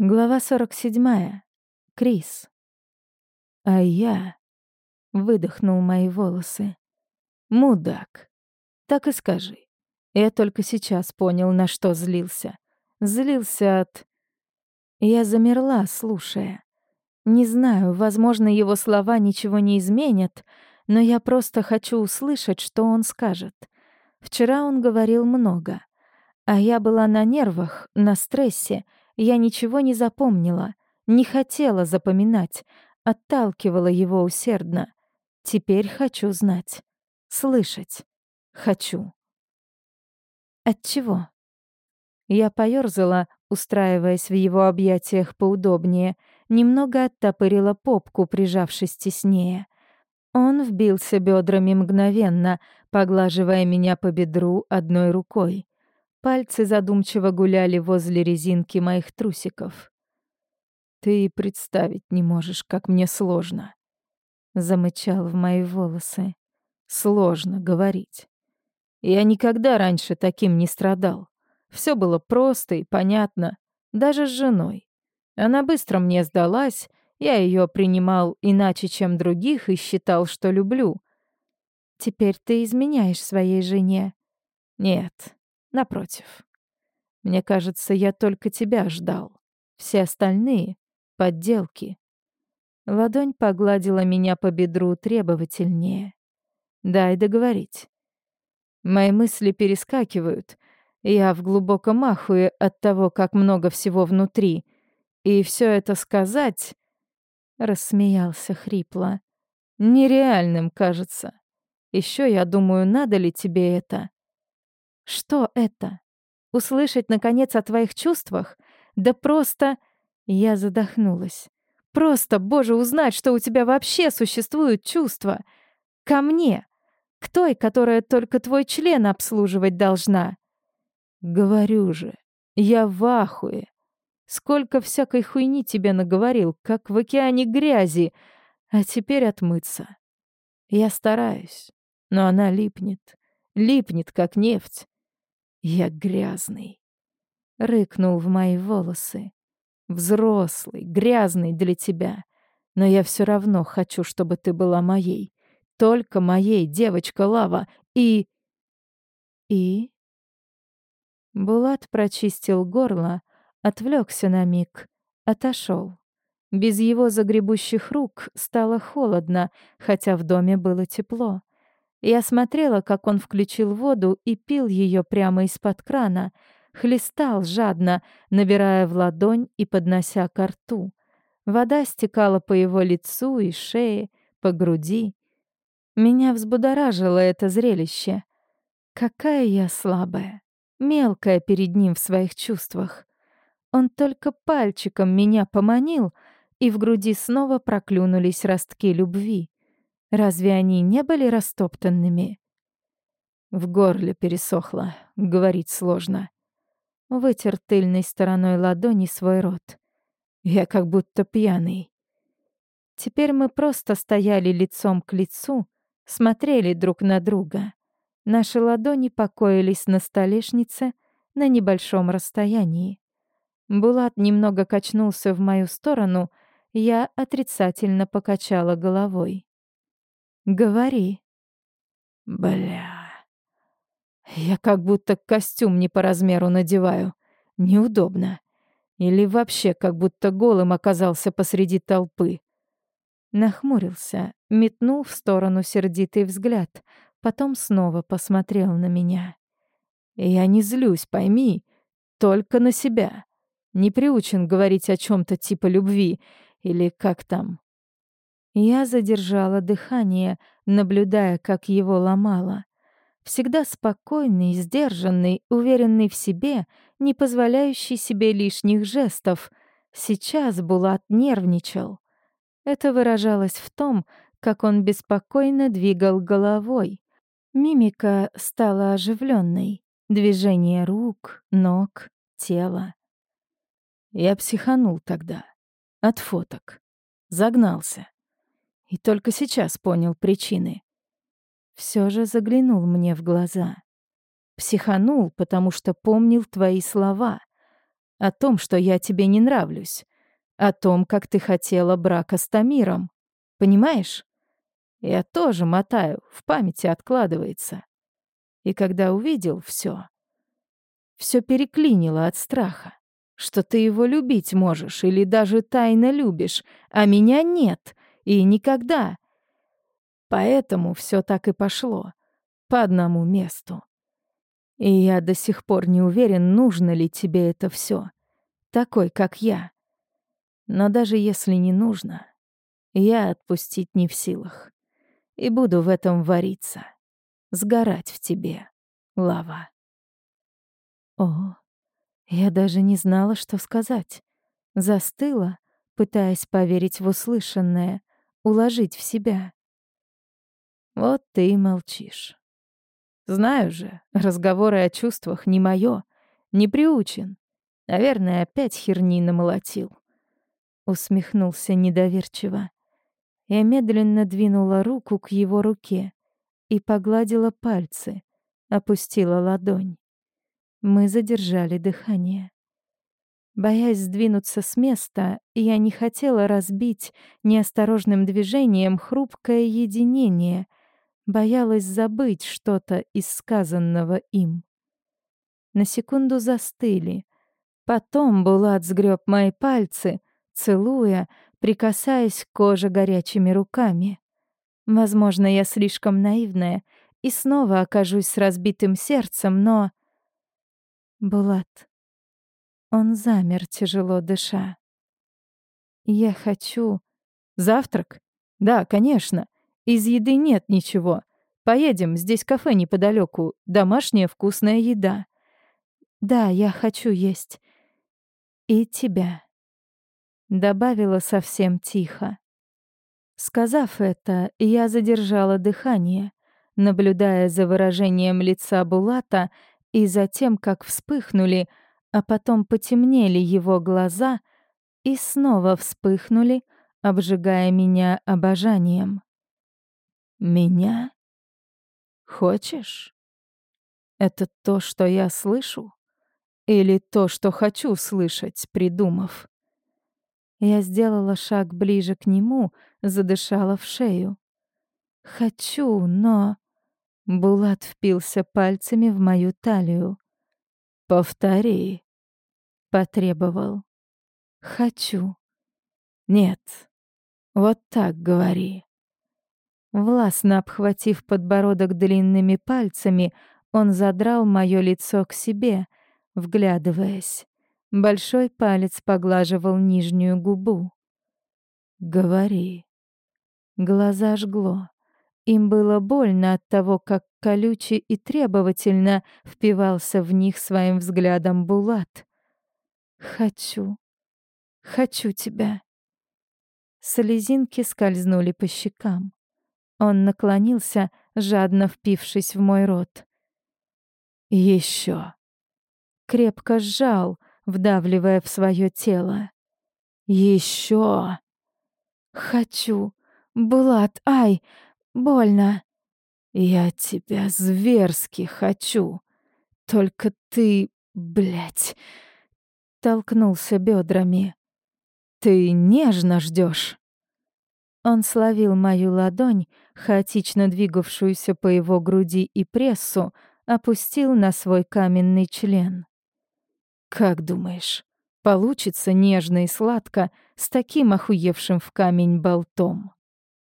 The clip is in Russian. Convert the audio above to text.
Глава 47. Крис. А я выдохнул мои волосы. Мудак. Так и скажи. Я только сейчас понял, на что злился. Злился от... Я замерла, слушая. Не знаю, возможно, его слова ничего не изменят, но я просто хочу услышать, что он скажет. Вчера он говорил много, а я была на нервах, на стрессе, я ничего не запомнила, не хотела запоминать, отталкивала его усердно. Теперь хочу знать, слышать. Хочу. От чего? Я поёрзала, устраиваясь в его объятиях поудобнее, немного оттопырила попку, прижавшись теснее. Он вбился бедрами мгновенно, поглаживая меня по бедру одной рукой. Пальцы задумчиво гуляли возле резинки моих трусиков. «Ты и представить не можешь, как мне сложно», — замычал в мои волосы. «Сложно говорить. Я никогда раньше таким не страдал. Все было просто и понятно, даже с женой. Она быстро мне сдалась, я ее принимал иначе, чем других, и считал, что люблю. Теперь ты изменяешь своей жене. Нет, Напротив. Мне кажется, я только тебя ждал. Все остальные — подделки. Ладонь погладила меня по бедру требовательнее. Дай договорить. Мои мысли перескакивают. Я в глубоком ахуе от того, как много всего внутри. И все это сказать... Рассмеялся хрипло. Нереальным кажется. Еще я думаю, надо ли тебе это. Что это? Услышать, наконец, о твоих чувствах? Да просто... Я задохнулась. Просто, боже, узнать, что у тебя вообще существуют чувства. Ко мне. К той, которая только твой член обслуживать должна. Говорю же, я в ахуе. Сколько всякой хуйни тебе наговорил, как в океане грязи. А теперь отмыться. Я стараюсь, но она липнет. Липнет, как нефть. Я грязный. Рыкнул в мои волосы. Взрослый, грязный для тебя. Но я все равно хочу, чтобы ты была моей. Только моей, девочка Лава. И... И... Булат прочистил горло, отвлекся на миг, отошел. Без его загребущих рук стало холодно, хотя в доме было тепло. Я смотрела, как он включил воду и пил ее прямо из-под крана, хлестал жадно, набирая в ладонь и поднося ко рту. Вода стекала по его лицу и шее, по груди. Меня взбудоражило это зрелище. Какая я слабая, мелкая перед ним в своих чувствах. Он только пальчиком меня поманил, и в груди снова проклюнулись ростки любви. Разве они не были растоптанными? В горле пересохло, говорить сложно. Вытер тыльной стороной ладони свой рот. Я как будто пьяный. Теперь мы просто стояли лицом к лицу, смотрели друг на друга. Наши ладони покоились на столешнице на небольшом расстоянии. Булат немного качнулся в мою сторону, я отрицательно покачала головой. Говори. Бля. Я как будто костюм не по размеру надеваю. Неудобно. Или вообще как будто голым оказался посреди толпы. Нахмурился, метнул в сторону сердитый взгляд, потом снова посмотрел на меня. Я не злюсь, пойми, только на себя. Не приучен говорить о чем то типа любви или как там. Я задержала дыхание, наблюдая, как его ломало. Всегда спокойный, сдержанный, уверенный в себе, не позволяющий себе лишних жестов. Сейчас Булат нервничал. Это выражалось в том, как он беспокойно двигал головой. Мимика стала оживленной. Движение рук, ног, тела. Я психанул тогда. От фоток. Загнался. И только сейчас понял причины. Все же заглянул мне в глаза. Психанул, потому что помнил твои слова. О том, что я тебе не нравлюсь. О том, как ты хотела брака с Тамиром. Понимаешь? Я тоже мотаю, в памяти откладывается. И когда увидел все, все переклинило от страха, что ты его любить можешь или даже тайно любишь, а меня нет и никогда. Поэтому все так и пошло, по одному месту. И я до сих пор не уверен, нужно ли тебе это все, такой, как я. Но даже если не нужно, я отпустить не в силах. И буду в этом вариться, сгорать в тебе, лава. О, я даже не знала, что сказать. Застыла, пытаясь поверить в услышанное, уложить в себя. Вот ты и молчишь. Знаю же, разговоры о чувствах не моё, не приучен. Наверное, опять херни намолотил. Усмехнулся недоверчиво. Я медленно двинула руку к его руке и погладила пальцы, опустила ладонь. Мы задержали дыхание. Боясь сдвинуться с места, я не хотела разбить неосторожным движением хрупкое единение — боялась забыть что-то из сказанного им. На секунду застыли. Потом Булат сгреб мои пальцы, целуя, прикасаясь к коже горячими руками. Возможно, я слишком наивная и снова окажусь с разбитым сердцем, но... Булат. Он замер, тяжело дыша. Я хочу... Завтрак? Да, конечно. Из еды нет ничего. Поедем, здесь кафе неподалеку, домашняя вкусная еда. Да, я хочу есть. И тебя. Добавила совсем тихо. Сказав это, я задержала дыхание, наблюдая за выражением лица Булата и за тем, как вспыхнули, а потом потемнели его глаза и снова вспыхнули, обжигая меня обожанием. Меня? Хочешь? Это то, что я слышу? Или то, что хочу слышать, придумав? Я сделала шаг ближе к нему, задышала в шею. Хочу, но... Булат впился пальцами в мою талию. «Повтори», — потребовал. «Хочу». «Нет, вот так говори». Властно обхватив подбородок длинными пальцами, он задрал моё лицо к себе, вглядываясь. Большой палец поглаживал нижнюю губу. «Говори». Глаза жгло. Им было больно от того, как колюче и требовательно впивался в них своим взглядом Булат. «Хочу. Хочу тебя». Слезинки скользнули по щекам. Он наклонился, жадно впившись в мой рот. Еще. Крепко сжал, вдавливая в свое тело. Еще. Хочу. Булат, ай, больно. Я тебя зверски хочу. Только ты, блядь, толкнулся бедрами. Ты нежно ждешь. Он словил мою ладонь, хаотично двигавшуюся по его груди и прессу, опустил на свой каменный член. «Как думаешь, получится нежно и сладко с таким охуевшим в камень болтом?»